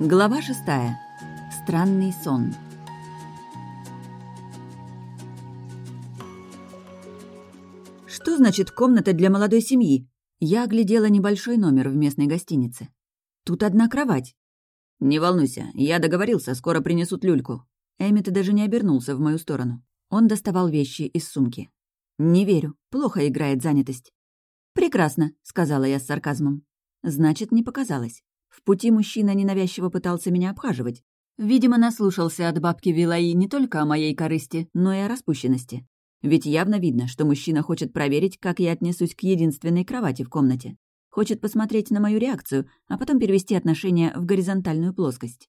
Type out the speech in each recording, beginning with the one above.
Глава шестая. Странный сон. Что значит комната для молодой семьи? Я оглядела небольшой номер в местной гостинице. Тут одна кровать. «Не волнуйся, я договорился, скоро принесут люльку». Эммет даже не обернулся в мою сторону. Он доставал вещи из сумки. «Не верю. Плохо играет занятость». «Прекрасно», — сказала я с сарказмом. «Значит, не показалось. В пути мужчина ненавязчиво пытался меня обхаживать. Видимо, наслушался от бабки Вилаи не только о моей корысти, но и о распущенности. Ведь явно видно, что мужчина хочет проверить, как я отнесусь к единственной кровати в комнате. Хочет посмотреть на мою реакцию, а потом перевести отношения в горизонтальную плоскость.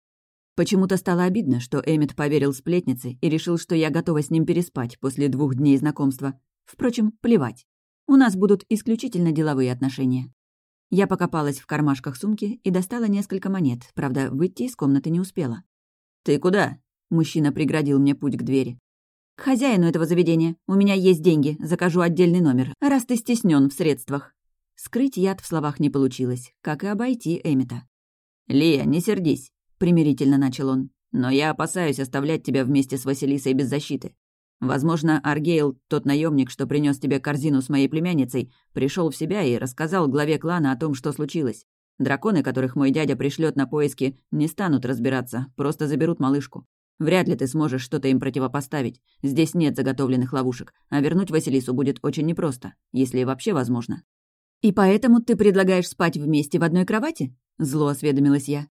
Почему-то стало обидно, что Эммет поверил сплетнице и решил, что я готова с ним переспать после двух дней знакомства. Впрочем, плевать. У нас будут исключительно деловые отношения. Я покопалась в кармашках сумки и достала несколько монет, правда, выйти из комнаты не успела. «Ты куда?» — мужчина преградил мне путь к двери. «К хозяину этого заведения. У меня есть деньги, закажу отдельный номер, раз ты стеснен в средствах». Скрыть яд в словах не получилось, как и обойти Эмита. «Лия, не сердись», — примирительно начал он. «Но я опасаюсь оставлять тебя вместе с Василисой без защиты. Возможно, Аргейл, тот наемник, что принес тебе корзину с моей племянницей, пришел в себя и рассказал главе клана о том, что случилось. Драконы, которых мой дядя пришлет на поиски, не станут разбираться, просто заберут малышку. Вряд ли ты сможешь что-то им противопоставить. Здесь нет заготовленных ловушек, а вернуть Василису будет очень непросто, если вообще возможно. «И поэтому ты предлагаешь спать вместе в одной кровати?» Зло осведомилась я.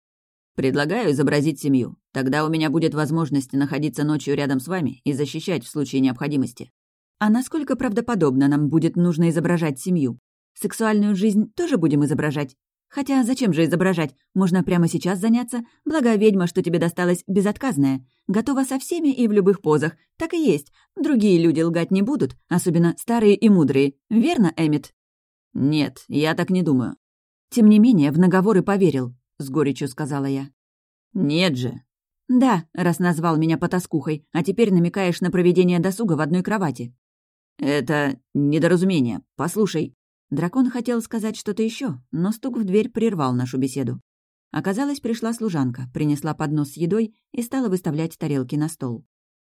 Предлагаю изобразить семью. Тогда у меня будет возможность находиться ночью рядом с вами и защищать в случае необходимости. А насколько правдоподобно нам будет нужно изображать семью? Сексуальную жизнь тоже будем изображать? Хотя зачем же изображать? Можно прямо сейчас заняться. Благо, ведьма, что тебе досталась, безотказная. Готова со всеми и в любых позах. Так и есть. Другие люди лгать не будут, особенно старые и мудрые. Верно, Эмит? Нет, я так не думаю. Тем не менее, в наговоры поверил. — с горечью сказала я. «Нет же». «Да, раз назвал меня потаскухой, а теперь намекаешь на проведение досуга в одной кровати». «Это недоразумение. Послушай». Дракон хотел сказать что-то еще, но стук в дверь прервал нашу беседу. Оказалось, пришла служанка, принесла поднос с едой и стала выставлять тарелки на стол.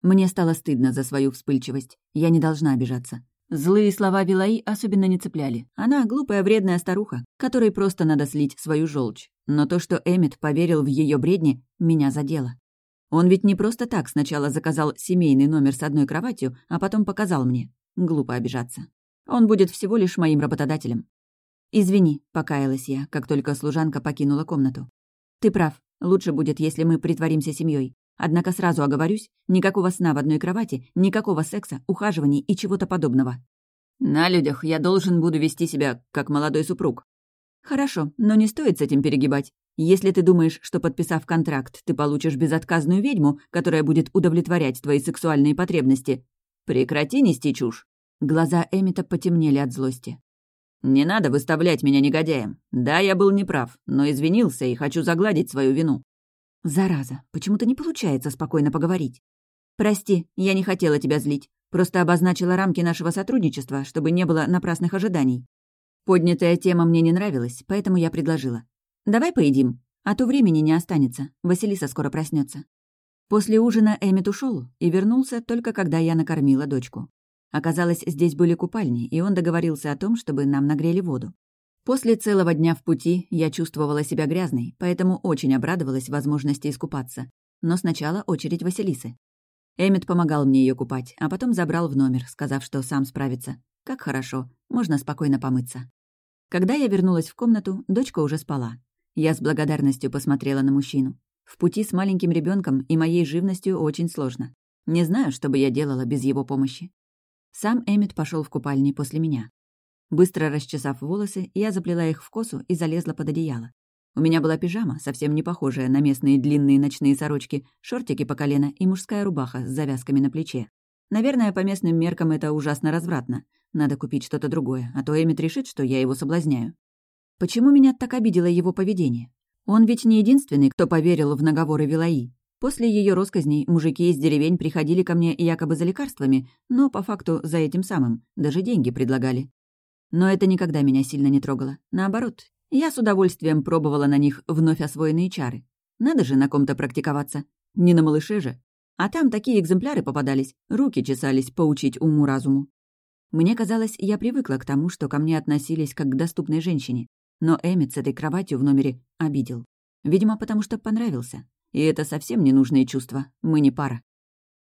Мне стало стыдно за свою вспыльчивость. Я не должна обижаться. Злые слова Вилаи особенно не цепляли. Она глупая вредная старуха, которой просто надо слить свою желчь. Но то, что Эммет поверил в ее бредни, меня задело. Он ведь не просто так сначала заказал семейный номер с одной кроватью, а потом показал мне. Глупо обижаться. Он будет всего лишь моим работодателем. «Извини», — покаялась я, как только служанка покинула комнату. «Ты прав. Лучше будет, если мы притворимся семьей. Однако сразу оговорюсь, никакого сна в одной кровати, никакого секса, ухаживаний и чего-то подобного. На людях я должен буду вести себя как молодой супруг. Хорошо, но не стоит с этим перегибать. Если ты думаешь, что подписав контракт, ты получишь безотказную ведьму, которая будет удовлетворять твои сексуальные потребности, прекрати нести чушь. Глаза Эмита потемнели от злости. «Не надо выставлять меня негодяем. Да, я был неправ, но извинился и хочу загладить свою вину. Зараза, почему-то не получается спокойно поговорить. Прости, я не хотела тебя злить. Просто обозначила рамки нашего сотрудничества, чтобы не было напрасных ожиданий. Поднятая тема мне не нравилась, поэтому я предложила. «Давай поедим, а то времени не останется. Василиса скоро проснется. После ужина Эммет ушел и вернулся только когда я накормила дочку. Оказалось, здесь были купальни, и он договорился о том, чтобы нам нагрели воду. После целого дня в пути я чувствовала себя грязной, поэтому очень обрадовалась возможности искупаться. Но сначала очередь Василисы. Эммет помогал мне ее купать, а потом забрал в номер, сказав, что сам справится. Как хорошо, можно спокойно помыться. Когда я вернулась в комнату, дочка уже спала. Я с благодарностью посмотрела на мужчину. В пути с маленьким ребенком и моей живностью очень сложно. Не знаю, что бы я делала без его помощи. Сам Эммет пошел в купальни после меня. Быстро расчесав волосы, я заплела их в косу и залезла под одеяло. У меня была пижама, совсем не похожая на местные длинные ночные сорочки, шортики по колено и мужская рубаха с завязками на плече. Наверное, по местным меркам это ужасно развратно. Надо купить что-то другое, а то Эмит решит, что я его соблазняю. Почему меня так обидело его поведение? Он ведь не единственный, кто поверил в наговоры Вилаи. После ее росказней мужики из деревень приходили ко мне якобы за лекарствами, но по факту за этим самым, даже деньги предлагали. Но это никогда меня сильно не трогало. Наоборот, я с удовольствием пробовала на них вновь освоенные чары. Надо же на ком-то практиковаться. Не на малыше же. А там такие экземпляры попадались, руки чесались поучить уму-разуму. Мне казалось, я привыкла к тому, что ко мне относились как к доступной женщине. Но Эммет с этой кроватью в номере обидел. Видимо, потому что понравился. И это совсем ненужные чувства. Мы не пара.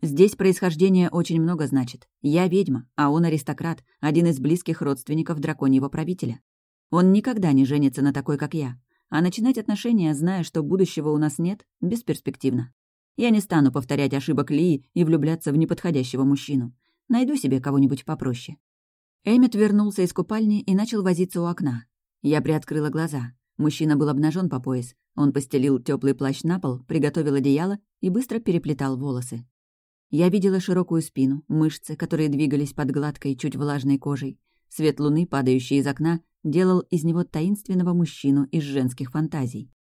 Здесь происхождение очень много значит. Я ведьма, а он аристократ, один из близких родственников драконьего правителя. Он никогда не женится на такой, как я. А начинать отношения, зная, что будущего у нас нет, бесперспективно. Я не стану повторять ошибок Лии и влюбляться в неподходящего мужчину. Найду себе кого-нибудь попроще. Эммет вернулся из купальни и начал возиться у окна. Я приоткрыла глаза. Мужчина был обнажен по пояс. Он постелил теплый плащ на пол, приготовил одеяло и быстро переплетал волосы. Я видела широкую спину, мышцы, которые двигались под гладкой, чуть влажной кожей. Свет луны, падающий из окна, делал из него таинственного мужчину из женских фантазий.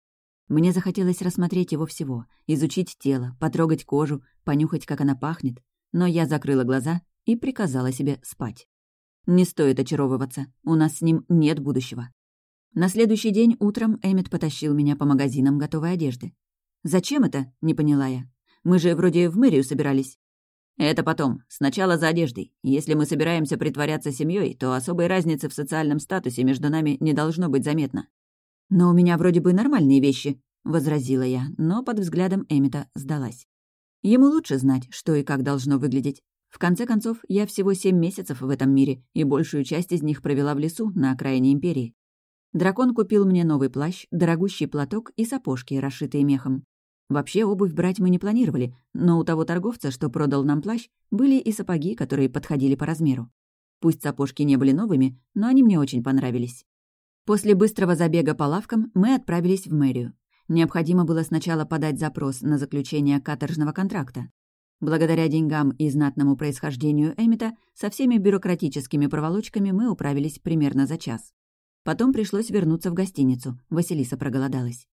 Мне захотелось рассмотреть его всего, изучить тело, потрогать кожу, понюхать, как она пахнет, но я закрыла глаза и приказала себе спать. Не стоит очаровываться, у нас с ним нет будущего. На следующий день утром Эммет потащил меня по магазинам готовой одежды. «Зачем это?» — не поняла я. «Мы же вроде в мэрию собирались». «Это потом. Сначала за одеждой. Если мы собираемся притворяться семьей, то особой разницы в социальном статусе между нами не должно быть заметно». «Но у меня вроде бы нормальные вещи», — возразила я, но под взглядом Эммета сдалась. Ему лучше знать, что и как должно выглядеть. В конце концов, я всего семь месяцев в этом мире, и большую часть из них провела в лесу на окраине Империи. Дракон купил мне новый плащ, дорогущий платок и сапожки, расшитые мехом. Вообще обувь брать мы не планировали, но у того торговца, что продал нам плащ, были и сапоги, которые подходили по размеру. Пусть сапожки не были новыми, но они мне очень понравились. После быстрого забега по лавкам мы отправились в мэрию. Необходимо было сначала подать запрос на заключение каторжного контракта. Благодаря деньгам и знатному происхождению Эмита, со всеми бюрократическими проволочками мы управились примерно за час. Потом пришлось вернуться в гостиницу, Василиса проголодалась.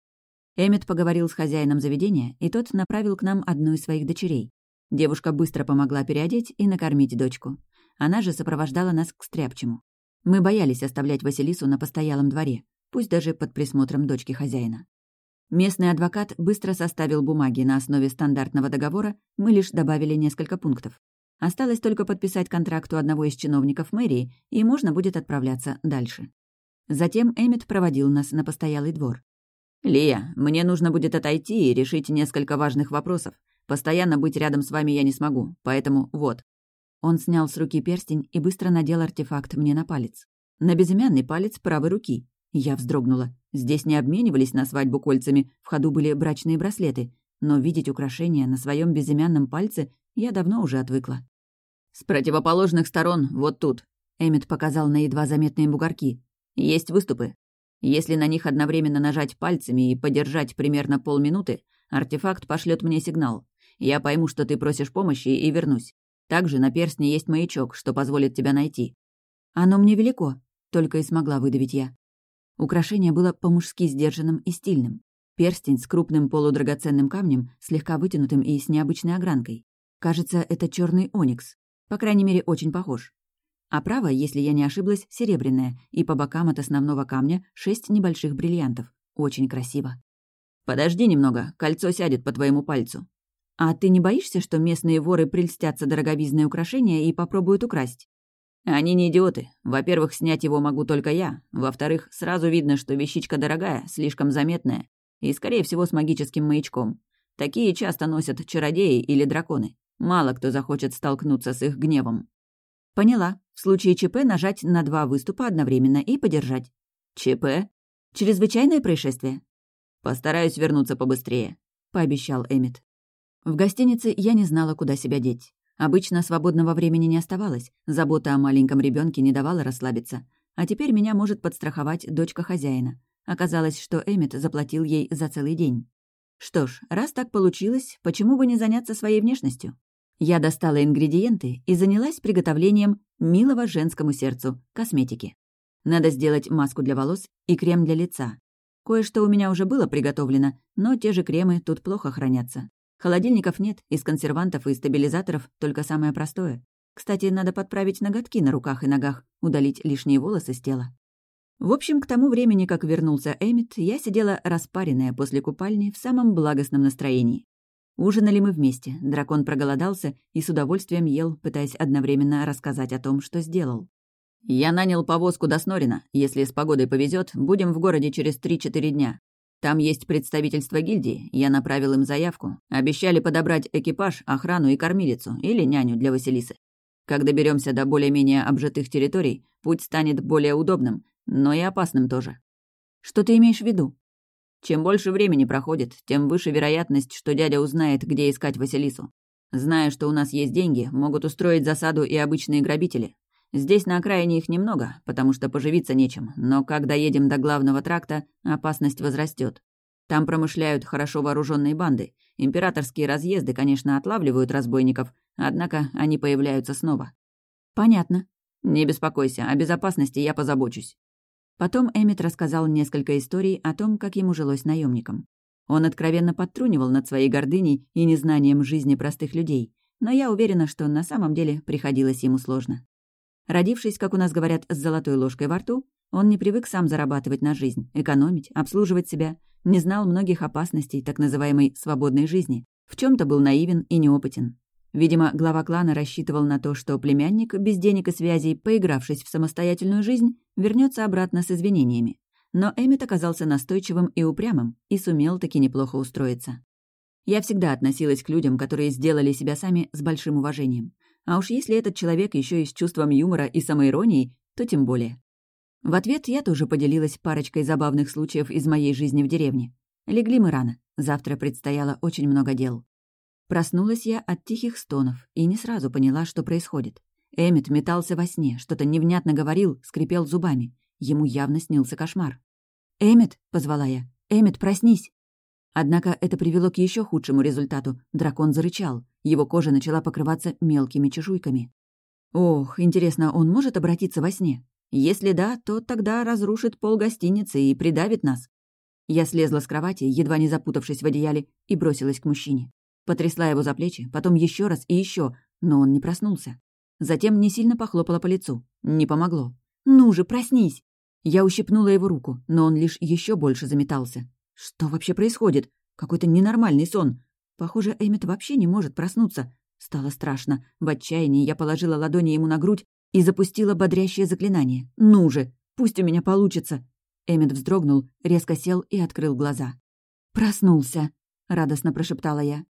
Эмит поговорил с хозяином заведения, и тот направил к нам одну из своих дочерей. Девушка быстро помогла переодеть и накормить дочку. Она же сопровождала нас к стряпчему. Мы боялись оставлять Василису на постоялом дворе, пусть даже под присмотром дочки хозяина. Местный адвокат быстро составил бумаги на основе стандартного договора, мы лишь добавили несколько пунктов. Осталось только подписать контракт у одного из чиновников мэрии, и можно будет отправляться дальше. Затем Эммет проводил нас на постоялый двор. «Лия, мне нужно будет отойти и решить несколько важных вопросов. Постоянно быть рядом с вами я не смогу, поэтому вот». Он снял с руки перстень и быстро надел артефакт мне на палец. На безымянный палец правой руки. Я вздрогнула. Здесь не обменивались на свадьбу кольцами, в ходу были брачные браслеты, но видеть украшения на своем безымянном пальце я давно уже отвыкла. «С противоположных сторон, вот тут», — Эммет показал на едва заметные бугорки. «Есть выступы. Если на них одновременно нажать пальцами и подержать примерно полминуты, артефакт пошлет мне сигнал. Я пойму, что ты просишь помощи, и вернусь. Также на перстне есть маячок, что позволит тебя найти». «Оно мне велико», — только и смогла выдавить я. Украшение было по-мужски сдержанным и стильным. Перстень с крупным полудрагоценным камнем, слегка вытянутым и с необычной огранкой. Кажется, это черный оникс. По крайней мере, очень похож. А право, если я не ошиблась, серебряное, и по бокам от основного камня шесть небольших бриллиантов. Очень красиво. «Подожди немного, кольцо сядет по твоему пальцу». «А ты не боишься, что местные воры прельстятся дороговизные украшения и попробуют украсть?» Они не идиоты. Во-первых, снять его могу только я. Во-вторых, сразу видно, что вещичка дорогая, слишком заметная. И, скорее всего, с магическим маячком. Такие часто носят чародеи или драконы. Мало кто захочет столкнуться с их гневом. Поняла. В случае ЧП нажать на два выступа одновременно и подержать. ЧП? Чрезвычайное происшествие? Постараюсь вернуться побыстрее, пообещал Эмит. В гостинице я не знала, куда себя деть. Обычно свободного времени не оставалось, забота о маленьком ребенке не давала расслабиться. А теперь меня может подстраховать дочка хозяина. Оказалось, что Эммет заплатил ей за целый день. Что ж, раз так получилось, почему бы не заняться своей внешностью? Я достала ингредиенты и занялась приготовлением милого женскому сердцу косметики. Надо сделать маску для волос и крем для лица. Кое-что у меня уже было приготовлено, но те же кремы тут плохо хранятся. Холодильников нет, из консервантов и стабилизаторов только самое простое. Кстати, надо подправить ноготки на руках и ногах, удалить лишние волосы с тела. В общем, к тому времени, как вернулся Эмит, я сидела распаренная после купальни в самом благостном настроении. Ужинали мы вместе, дракон проголодался и с удовольствием ел, пытаясь одновременно рассказать о том, что сделал. «Я нанял повозку до Снорина. Если с погодой повезет, будем в городе через 3-4 дня. Там есть представительство гильдии, я направил им заявку. Обещали подобрать экипаж, охрану и кормилицу, или няню для Василисы. Как доберемся до более-менее обжитых территорий, путь станет более удобным, но и опасным тоже. Что ты имеешь в виду? Чем больше времени проходит, тем выше вероятность, что дядя узнает, где искать Василису. Зная, что у нас есть деньги, могут устроить засаду и обычные грабители. Здесь на окраине их немного, потому что поживиться нечем, но когда едем до главного тракта, опасность возрастет. Там промышляют хорошо вооруженные банды. Императорские разъезды, конечно, отлавливают разбойников, однако они появляются снова. Понятно. Не беспокойся, о безопасности я позабочусь. Потом Эммет рассказал несколько историй о том, как ему жилось наемником. Он откровенно подтрунивал над своей гордыней и незнанием жизни простых людей, но я уверена, что на самом деле приходилось ему сложно. Родившись, как у нас говорят, с золотой ложкой во рту, он не привык сам зарабатывать на жизнь, экономить, обслуживать себя, не знал многих опасностей так называемой «свободной жизни», в чем то был наивен и неопытен. Видимо, глава клана рассчитывал на то, что племянник, без денег и связей, поигравшись в самостоятельную жизнь, вернется обратно с извинениями. Но Эммет оказался настойчивым и упрямым и сумел таки неплохо устроиться. Я всегда относилась к людям, которые сделали себя сами с большим уважением. А уж если этот человек еще и с чувством юмора и самоиронией, то тем более. В ответ я тоже поделилась парочкой забавных случаев из моей жизни в деревне. Легли мы рано. Завтра предстояло очень много дел. Проснулась я от тихих стонов и не сразу поняла, что происходит. Эммет метался во сне, что-то невнятно говорил, скрипел зубами. Ему явно снился кошмар. «Эммет!» — позвала я. «Эммет, проснись!» Однако это привело к еще худшему результату. Дракон зарычал. Его кожа начала покрываться мелкими чешуйками. Ох, интересно, он может обратиться во сне? Если да, то тогда разрушит пол гостиницы и придавит нас. Я слезла с кровати, едва не запутавшись в одеяле, и бросилась к мужчине. Потрясла его за плечи, потом еще раз и еще, но он не проснулся. Затем не сильно похлопала по лицу. Не помогло. «Ну же, проснись!» Я ущипнула его руку, но он лишь еще больше заметался. Что вообще происходит? Какой-то ненормальный сон. Похоже, Эммет вообще не может проснуться. Стало страшно. В отчаянии я положила ладони ему на грудь и запустила бодрящее заклинание. «Ну же! Пусть у меня получится!» Эммет вздрогнул, резко сел и открыл глаза. «Проснулся!» — радостно прошептала я.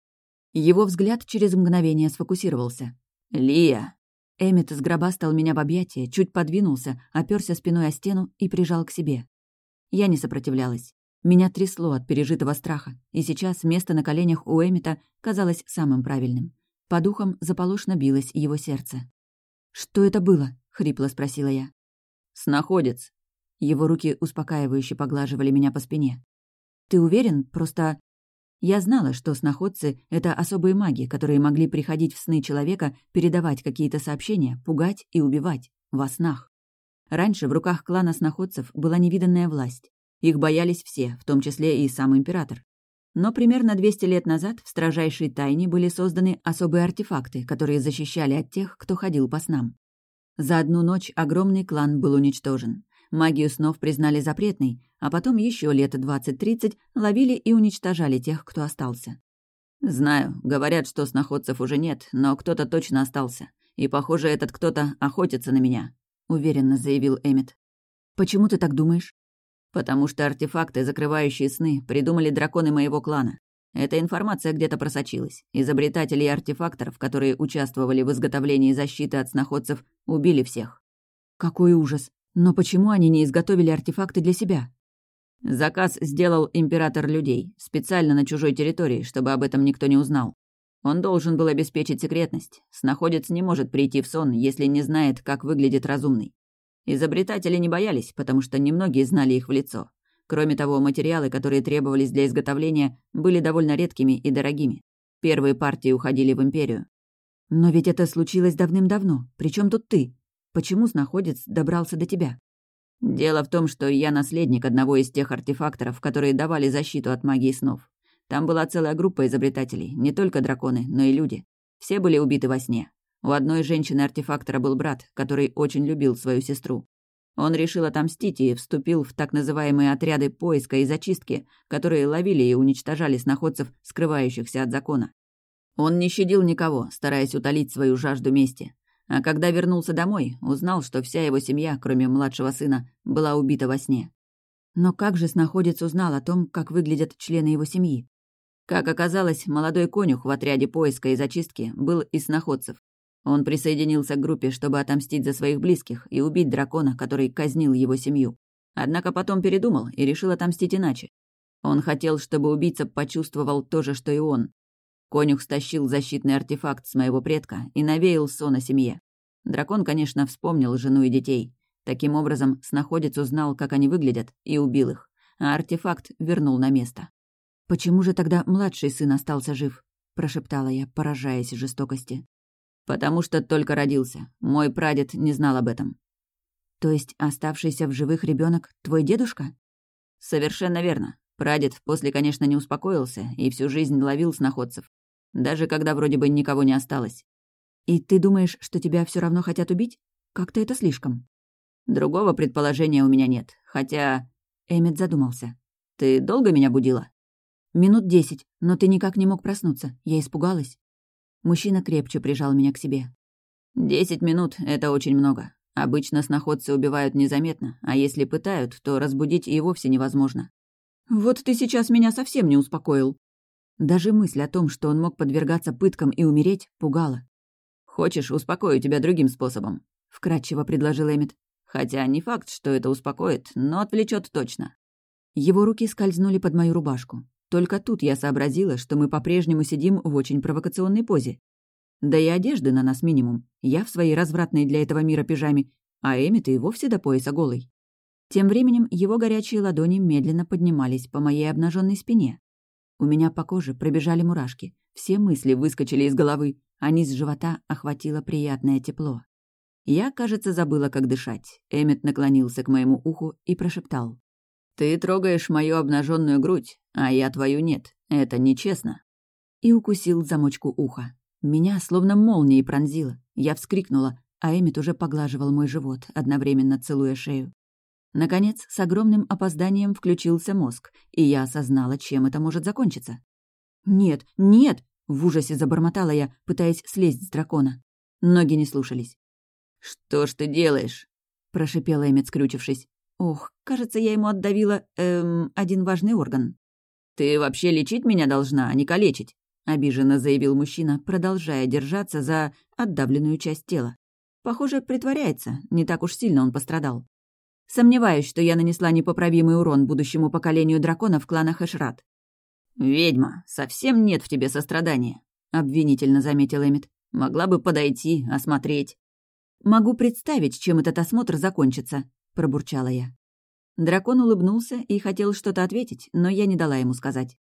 Его взгляд через мгновение сфокусировался. «Лия!» Эммет сгробастал меня в объятия, чуть подвинулся, оперся спиной о стену и прижал к себе. Я не сопротивлялась. Меня трясло от пережитого страха, и сейчас место на коленях у Эммета казалось самым правильным. По духам заполошно билось его сердце. «Что это было?» — хрипло спросила я. «Снаходец». Его руки успокаивающе поглаживали меня по спине. «Ты уверен? Просто я знала, что сноходцы — это особые маги, которые могли приходить в сны человека, передавать какие-то сообщения, пугать и убивать. Во снах. Раньше в руках клана сноходцев была невиданная власть. Их боялись все, в том числе и сам император. Но примерно 200 лет назад в строжайшей тайне были созданы особые артефакты, которые защищали от тех, кто ходил по снам. За одну ночь огромный клан был уничтожен. Магию снов признали запретной, а потом еще лет 20-30 ловили и уничтожали тех, кто остался. «Знаю, говорят, что сноходцев уже нет, но кто-то точно остался. И, похоже, этот кто-то охотится на меня», — уверенно заявил Эммет. «Почему ты так думаешь?» «Потому что артефакты, закрывающие сны, придумали драконы моего клана. Эта информация где-то просочилась. Изобретателей артефакторов, которые участвовали в изготовлении защиты от сноходцев, убили всех. «Какой ужас! Но почему они не изготовили артефакты для себя? Заказ сделал император людей, специально на чужой территории, чтобы об этом никто не узнал. Он должен был обеспечить секретность. Снаходец не может прийти в сон, если не знает, как выглядит разумный. Изобретатели не боялись, потому что немногие знали их в лицо. Кроме того, материалы, которые требовались для изготовления, были довольно редкими и дорогими. Первые партии уходили в империю. Но ведь это случилось давным-давно. Причем тут ты? Почему снаходец добрался до тебя? Дело в том, что я наследник одного из тех артефакторов, которые давали защиту от магии снов. Там была целая группа изобретателей, не только драконы, но и люди. Все были убиты во сне. У одной женщины-артефактора был брат, который очень любил свою сестру. Он решил отомстить и вступил в так называемые отряды поиска и зачистки, которые ловили и уничтожали сноходцев, скрывающихся от закона. Он не щадил никого, стараясь утолить свою жажду мести. А когда вернулся домой, узнал, что вся его семья, кроме младшего сына, была убита во сне. Но как же снаходец узнал о том, как выглядят члены его семьи? Как оказалось, молодой конюх в отряде поиска и зачистки был из сноходцев. Он присоединился к группе, чтобы отомстить за своих близких и убить дракона, который казнил его семью. Однако потом передумал и решил отомстить иначе. Он хотел, чтобы убийца почувствовал то же, что и он. Конюх стащил защитный артефакт с моего предка и навеял сон о семье. Дракон, конечно, вспомнил жену и детей. Таким образом, снаходец узнал, как они выглядят, и убил их, а артефакт вернул на место. «Почему же тогда младший сын остался жив?» — прошептала я, поражаясь жестокости. «Потому что только родился. Мой прадед не знал об этом». «То есть оставшийся в живых ребенок твой дедушка?» «Совершенно верно. Прадед после, конечно, не успокоился и всю жизнь ловил сноходцев. Даже когда вроде бы никого не осталось». «И ты думаешь, что тебя все равно хотят убить? Как-то это слишком». «Другого предположения у меня нет. Хотя...» Эммет задумался. «Ты долго меня будила?» «Минут десять, но ты никак не мог проснуться. Я испугалась». Мужчина крепче прижал меня к себе. «Десять минут — это очень много. Обычно сноходцы убивают незаметно, а если пытают, то разбудить и вовсе невозможно». «Вот ты сейчас меня совсем не успокоил». Даже мысль о том, что он мог подвергаться пыткам и умереть, пугала. «Хочешь, успокою тебя другим способом?» — вкратчиво предложил Эмит. «Хотя не факт, что это успокоит, но отвлечет точно». Его руки скользнули под мою рубашку. Только тут я сообразила, что мы по-прежнему сидим в очень провокационной позе. Да и одежды на нас минимум. Я в своей развратной для этого мира пижаме, а Эмит и вовсе до пояса голый. Тем временем его горячие ладони медленно поднимались по моей обнаженной спине. У меня по коже пробежали мурашки. Все мысли выскочили из головы, а низ живота охватило приятное тепло. Я, кажется, забыла, как дышать. Эмит наклонился к моему уху и прошептал. «Ты трогаешь мою обнаженную грудь, а я твою нет. Это нечестно». И укусил замочку уха. Меня словно молнией пронзило. Я вскрикнула, а Эмит уже поглаживал мой живот, одновременно целуя шею. Наконец, с огромным опозданием включился мозг, и я осознала, чем это может закончиться. «Нет, нет!» — в ужасе забормотала я, пытаясь слезть с дракона. Ноги не слушались. «Что ж ты делаешь?» — прошипела Эмит, скрючившись. Ох, кажется, я ему отдавила, эм, один важный орган. «Ты вообще лечить меня должна, а не калечить», — обиженно заявил мужчина, продолжая держаться за отдавленную часть тела. Похоже, притворяется, не так уж сильно он пострадал. Сомневаюсь, что я нанесла непоправимый урон будущему поколению драконов клана Хэшрат. «Ведьма, совсем нет в тебе сострадания», — обвинительно заметил Эмит. «Могла бы подойти, осмотреть». «Могу представить, чем этот осмотр закончится», — пробурчала я. Дракон улыбнулся и хотел что-то ответить, но я не дала ему сказать.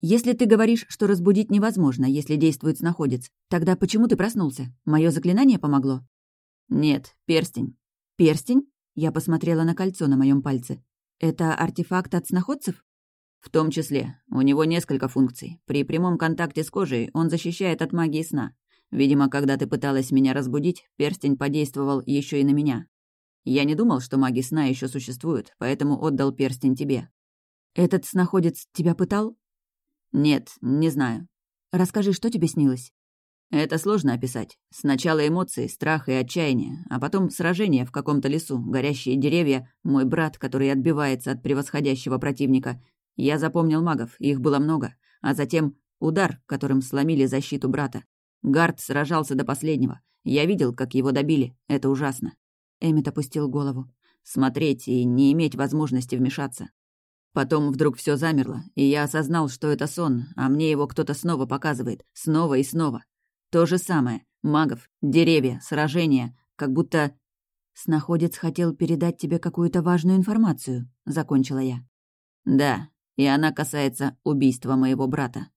«Если ты говоришь, что разбудить невозможно, если действует снаходец, тогда почему ты проснулся? Мое заклинание помогло?» «Нет, перстень». «Перстень?» Я посмотрела на кольцо на моем пальце. «Это артефакт от снаходцев?» «В том числе. У него несколько функций. При прямом контакте с кожей он защищает от магии сна. Видимо, когда ты пыталась меня разбудить, перстень подействовал еще и на меня. Я не думал, что маги сна еще существуют, поэтому отдал перстень тебе». «Этот снаходец тебя пытал?» «Нет, не знаю». «Расскажи, что тебе снилось?» Это сложно описать. Сначала эмоции, страх и отчаяние, а потом сражение в каком-то лесу, горящие деревья, мой брат, который отбивается от превосходящего противника. Я запомнил магов, их было много. А затем удар, которым сломили защиту брата. Гард сражался до последнего. Я видел, как его добили. Это ужасно. Эмит опустил голову. Смотреть и не иметь возможности вмешаться. Потом вдруг все замерло, и я осознал, что это сон, а мне его кто-то снова показывает, снова и снова. То же самое. Магов, деревья, сражения, как будто... «Снаходец хотел передать тебе какую-то важную информацию», — закончила я. «Да, и она касается убийства моего брата».